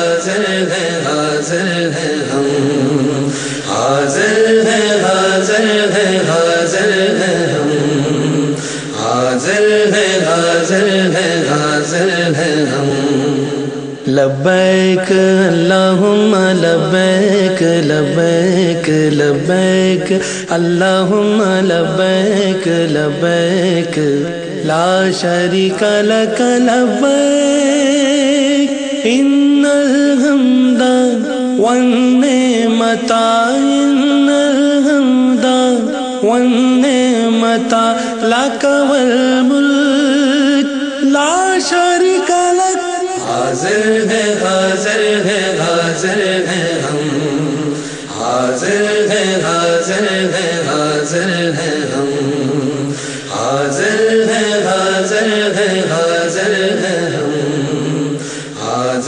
حاضر ہے حاضر ہے ہم۔ حاضر ہے حاضر ہے حاضر ہے ہم۔ حاضر ہے حاضر ہے حاضر ہے ہم۔ لبیک، اللہم لبیک لبیک لبیک۔ اللہم لبیک لبیک۔ لا شریک لک، لبیک۔ ان الحمد والنعمت ان الحمد والنعمت لک والملک لا شریک لک حاضر ہے حاضر ہے حاضر ہے ہم حاضر ہے حاضر ہے حاضر ہے ہم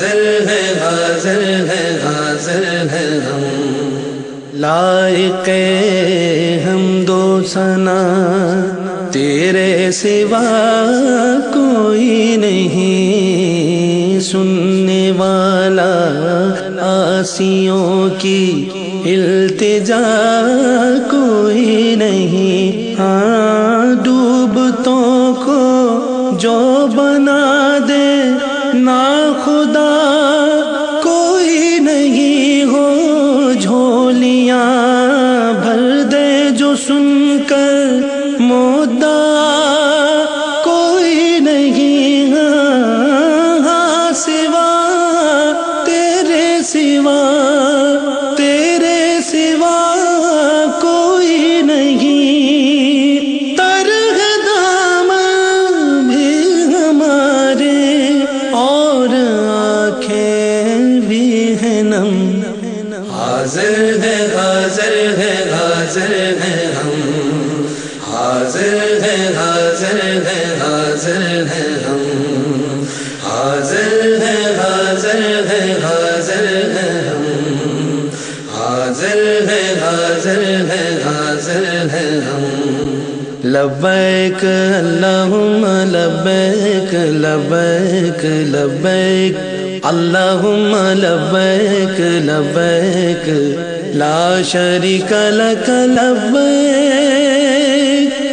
حاضر ہے حاضر ہے حاضر ہے ہم۔ لائق ہم دو سنا تیرے سوا کوئی نہیں۔ سننے والا آسیوں کی التجا کوئی نہیں۔ ہاں ڈوبتوں کو جو بنا دے نا خدا حاضر ہے ہم، حاضر ہے حاضر ہے حاضر ہے ہم۔ حاضر ہے حاضر ہے حاضر ہے ہم۔ حاضر ہے حاضر ہے حاضر ہے ہم۔ لبیک، اللہم، لبیک لبیک لبیک۔ اللہم، لبیک لبیک۔ لا شریک لک لبیک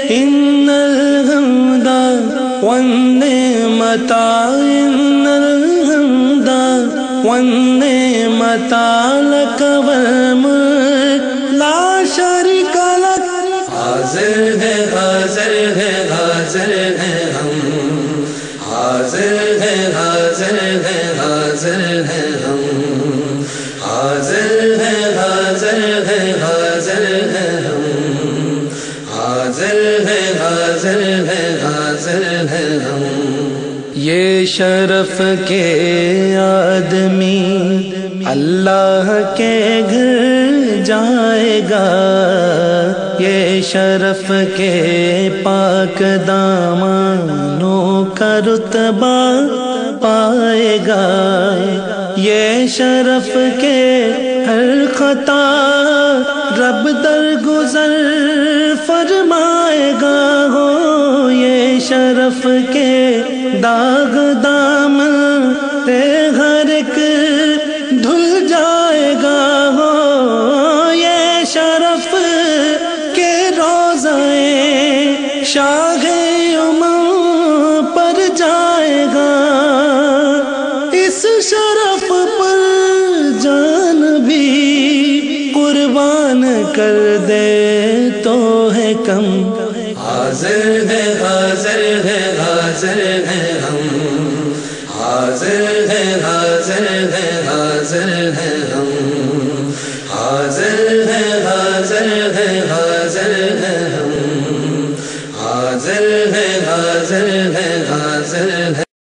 ان الحمد والنعمت ان الحمد والنعمت لک والملک لا شریک لک حاضر ہے حاضر ہے حاضر ہے ہم. حاضر ہے حاضر ہے حاضر ہے ہے، حاضر ہے ہم۔ حاضر ہے حاضر ہے حاضر ہے ہم۔ یہ شرف کے آدمی اللہ کے گھر جائے گا۔ یہ شرف کے پاک دامانوں کا رتبہ پائے گا۔ یہ شرف کے ہر خطا رب درگزر فرمائے گا، ہو یہ شرف کے داغ دام تے ہر ایک دھل جائے گا، ہو یہ شرف کے روزائے شاہ امم پر جائے کر دے تو ہے کم۔ حاضر ہے حاضر ہے حاضر ہے ہم۔ حاضر ہے حاضر ہے حاضر ہے ہم۔ حاضر ہے حاضر ہے، حاضر